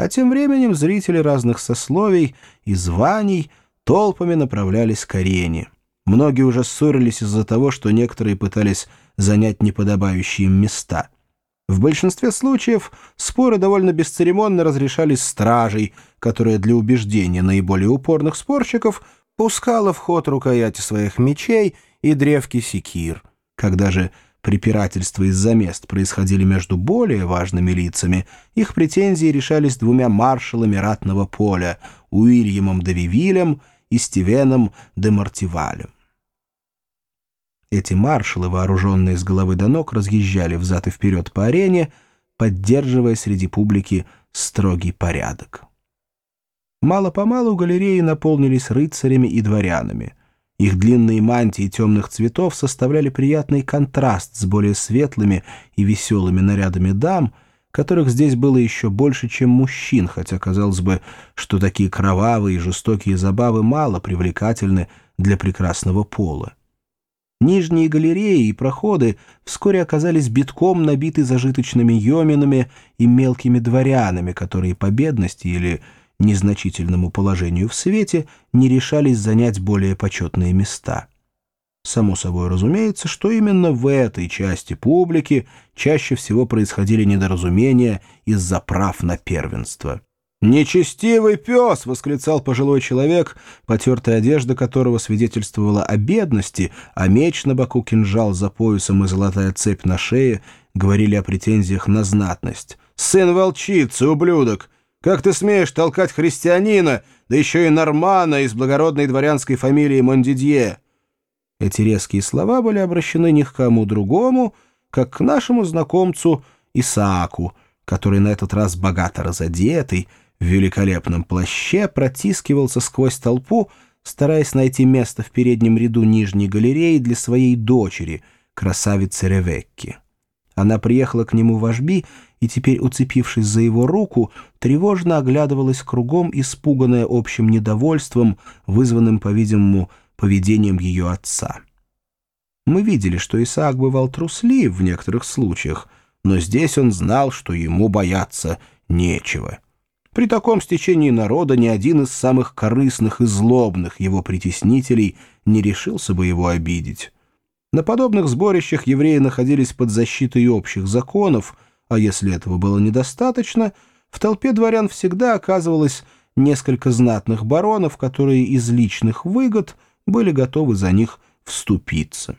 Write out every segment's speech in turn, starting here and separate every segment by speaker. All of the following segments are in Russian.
Speaker 1: А тем временем зрители разных сословий и званий толпами направлялись к арене. Многие уже ссорились из-за того, что некоторые пытались занять неподобающие им места. В большинстве случаев споры довольно бесцеремонно разрешались стражей, которая для убеждения наиболее упорных спорщиков пускала в ход рукояти своих мечей и древки секир. Когда же препирательства из-за мест происходили между более важными лицами, их претензии решались двумя маршалами ратного поля — Уильямом де Вивилем и Стивеном де Мартивалем. Эти маршалы, вооруженные с головы до ног, разъезжали взад и вперед по арене, поддерживая среди публики строгий порядок. Мало-помалу галереи наполнились рыцарями и дворянами. Их длинные мантии темных цветов составляли приятный контраст с более светлыми и веселыми нарядами дам, которых здесь было еще больше, чем мужчин, хотя казалось бы, что такие кровавые и жестокие забавы мало привлекательны для прекрасного пола. Нижние галереи и проходы вскоре оказались битком набиты зажиточными йоминами и мелкими дворянами, которые по бедности или незначительному положению в свете не решались занять более почетные места. Само собой разумеется, что именно в этой части публики чаще всего происходили недоразумения из-за прав на первенство. «Нечестивый пес!» — восклицал пожилой человек, потертая одежда которого свидетельствовала о бедности, а меч на боку, кинжал за поясом и золотая цепь на шее говорили о претензиях на знатность. «Сын волчицы, ублюдок! Как ты смеешь толкать христианина, да еще и нормана из благородной дворянской фамилии Мондидье?» Эти резкие слова были обращены ни к кому другому, как к нашему знакомцу Исааку, который на этот раз богато разодетый, в великолепном плаще протискивался сквозь толпу, стараясь найти место в переднем ряду нижней галереи для своей дочери, красавицы Ревекки. Она приехала к нему в Ажби и теперь, уцепившись за его руку, тревожно оглядывалась кругом, испуганная общим недовольством, вызванным, по-видимому, поведением ее отца. Мы видели, что Исаак бывал труслив в некоторых случаях, но здесь он знал, что ему бояться нечего. При таком стечении народа ни один из самых корыстных и злобных его притеснителей не решился бы его обидеть. На подобных сборищах евреи находились под защитой общих законов, а если этого было недостаточно, в толпе дворян всегда оказывалось несколько знатных баронов, которые из личных выгод были готовы за них вступиться.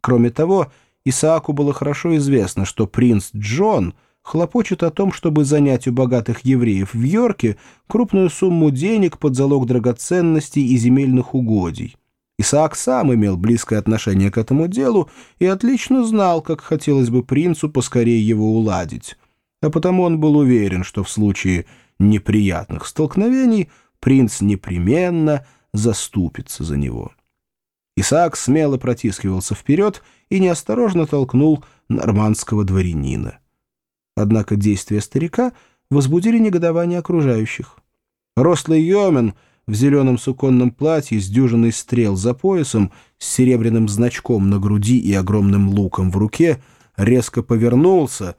Speaker 1: Кроме того, Исааку было хорошо известно, что принц Джон — хлопочет о том, чтобы занять у богатых евреев в Йорке крупную сумму денег под залог драгоценностей и земельных угодий. Исаак сам имел близкое отношение к этому делу и отлично знал, как хотелось бы принцу поскорее его уладить. А потому он был уверен, что в случае неприятных столкновений принц непременно заступится за него. Исаак смело протискивался вперед и неосторожно толкнул нормандского дворянина. Однако действия старика возбудили негодование окружающих. Рослый Йомен в зеленом суконном платье с дюжиной стрел за поясом, с серебряным значком на груди и огромным луком в руке, резко повернулся,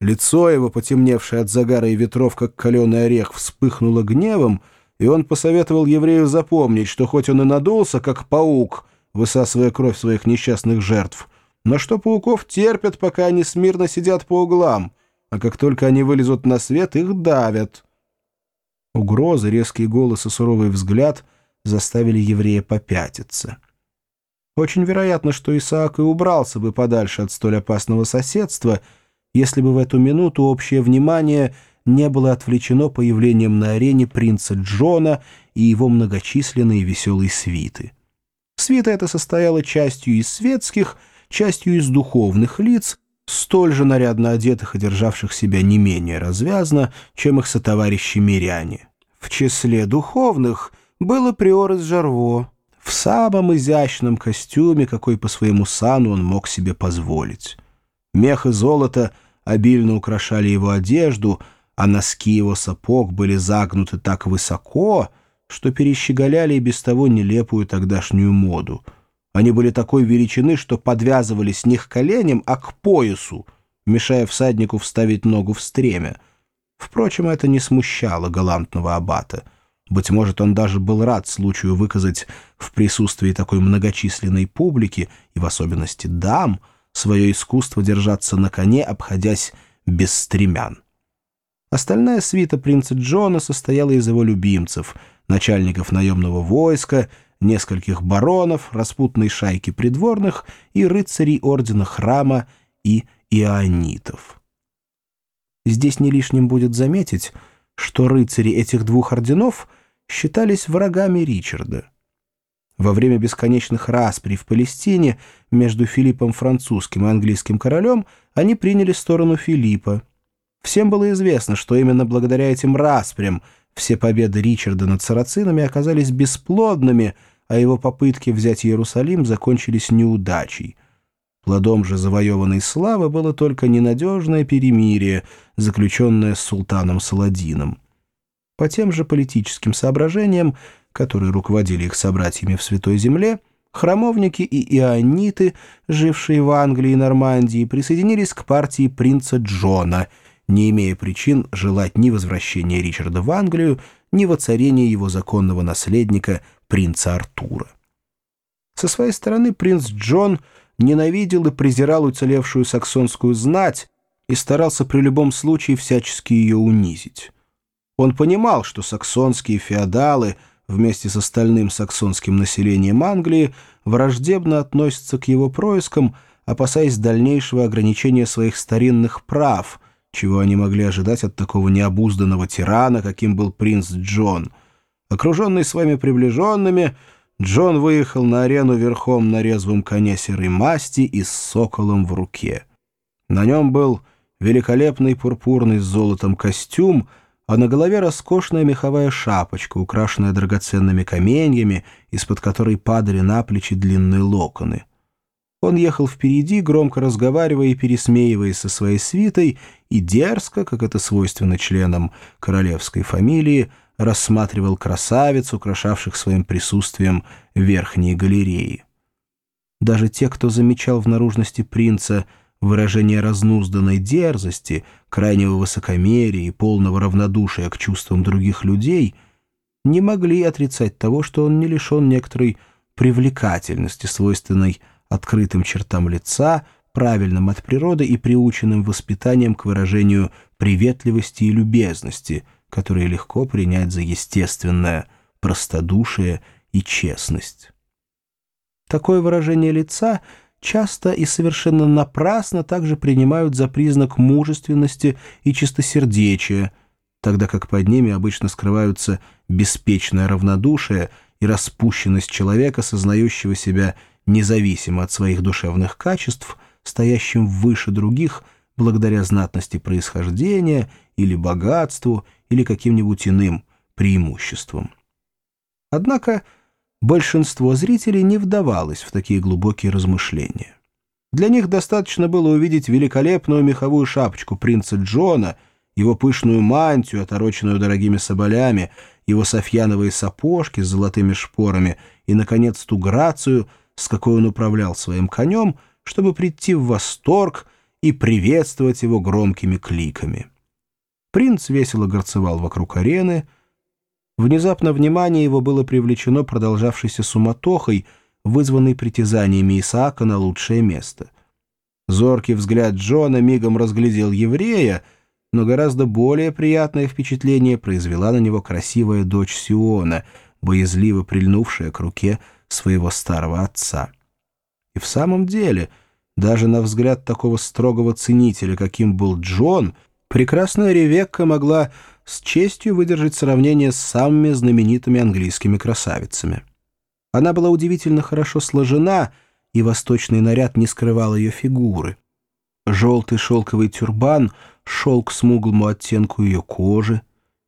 Speaker 1: лицо его, потемневшее от загара и ветров, как каленый орех, вспыхнуло гневом, и он посоветовал еврею запомнить, что хоть он и надулся, как паук, высасывая кровь своих несчастных жертв, но что пауков терпят, пока они смирно сидят по углам — а как только они вылезут на свет, их давят. Угрозы, резкий голос и суровый взгляд заставили еврея попятиться. Очень вероятно, что Исаак и убрался бы подальше от столь опасного соседства, если бы в эту минуту общее внимание не было отвлечено появлением на арене принца Джона и его многочисленные веселые свиты. Свита эта состояла частью из светских, частью из духовных лиц, столь же нарядно одетых и державших себя не менее развязно, чем их сотоварищи-миряне. В числе духовных было приор из Жарво, в самом изящном костюме, какой по своему сану он мог себе позволить. Мех и золото обильно украшали его одежду, а носки его сапог были загнуты так высоко, что перещеголяли и без того нелепую тогдашнюю моду — они были такой величины, что подвязывались не к коленям, а к поясу, мешая всаднику вставить ногу в стремя. Впрочем, это не смущало галантного аббата. Быть может, он даже был рад случаю выказать в присутствии такой многочисленной публики, и в особенности дам, свое искусство держаться на коне, обходясь без стремян. Остальная свита принца Джона состояла из его любимцев, начальников наемного войска, нескольких баронов, распутной шайки придворных и рыцарей ордена храма и ионитов. Здесь не лишним будет заметить, что рыцари этих двух орденов считались врагами Ричарда. Во время бесконечных расприй в Палестине между Филиппом французским и английским королем они приняли сторону Филиппа. Всем было известно, что именно благодаря этим распрям все победы Ричарда над сарацинами оказались бесплодными, а его попытки взять Иерусалим закончились неудачей. Плодом же завоеванной славы было только ненадежное перемирие, заключенное с султаном Саладином. По тем же политическим соображениям, которые руководили их собратьями в Святой Земле, храмовники и иониты, жившие в Англии и Нормандии, присоединились к партии принца Джона, не имея причин желать ни возвращения Ричарда в Англию, ни воцарения его законного наследника, принца Артура. Со своей стороны принц Джон – ненавидел и презирал уцелевшую саксонскую знать и старался при любом случае всячески ее унизить. Он понимал, что саксонские феодалы вместе с остальным саксонским населением Англии враждебно относятся к его проискам, опасаясь дальнейшего ограничения своих старинных прав, чего они могли ожидать от такого необузданного тирана, каким был принц Джон. Окруженный своими приближенными — Джон выехал на арену верхом на резвом коне серой масти и с соколом в руке. На нем был великолепный пурпурный с золотом костюм, а на голове роскошная меховая шапочка, украшенная драгоценными каменьями, из-под которой падали на плечи длинные локоны. Он ехал впереди, громко разговаривая и пересмеиваясь со своей свитой, и дерзко, как это свойственно членам королевской фамилии, рассматривал красавиц, украшавших своим присутствием верхние галереи. Даже те, кто замечал в наружности принца выражение разнузданной дерзости, крайнего высокомерия и полного равнодушия к чувствам других людей, не могли отрицать того, что он не лишен некоторой привлекательности, свойственной открытым чертам лица, правильным от природы и приученным воспитанием к выражению приветливости и любезности – которые легко принять за естественное простодушие и честность. Такое выражение лица часто и совершенно напрасно также принимают за признак мужественности и чистосердечия, тогда как под ними обычно скрываются беспечное равнодушие и распущенность человека, сознающего себя независимо от своих душевных качеств, стоящим выше других благодаря знатности происхождения или богатству, или каким-нибудь иным преимуществом. Однако большинство зрителей не вдавалось в такие глубокие размышления. Для них достаточно было увидеть великолепную меховую шапочку принца Джона, его пышную мантию, отороченную дорогими соболями, его софьяновые сапожки с золотыми шпорами и, наконец, ту грацию, с какой он управлял своим конем, чтобы прийти в восторг и приветствовать его громкими кликами. Принц весело горцевал вокруг арены. Внезапно внимание его было привлечено продолжавшейся суматохой, вызванной притязаниями Исаака на лучшее место. Зоркий взгляд Джона мигом разглядел еврея, но гораздо более приятное впечатление произвела на него красивая дочь Сиона, боязливо прильнувшая к руке своего старого отца. И в самом деле, даже на взгляд такого строгого ценителя, каким был Джон — Прекрасная Ревекка могла с честью выдержать сравнение с самыми знаменитыми английскими красавицами. Она была удивительно хорошо сложена, и восточный наряд не скрывал ее фигуры. Желтый шелковый тюрбан шел к смуглому оттенку ее кожи,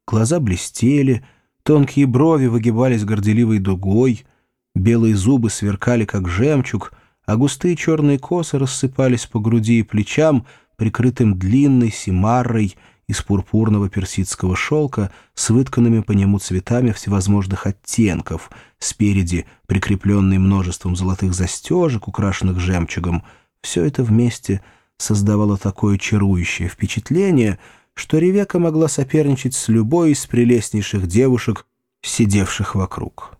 Speaker 1: глаза блестели, тонкие брови выгибались горделивой дугой, белые зубы сверкали, как жемчуг, а густые черные косы рассыпались по груди и плечам — прикрытым длинной симаррой из пурпурного персидского шелка с вытканными по нему цветами всевозможных оттенков, спереди прикрепленный множеством золотых застежек, украшенных жемчугом. Все это вместе создавало такое чарующее впечатление, что Ревека могла соперничать с любой из прелестнейших девушек, сидевших вокруг.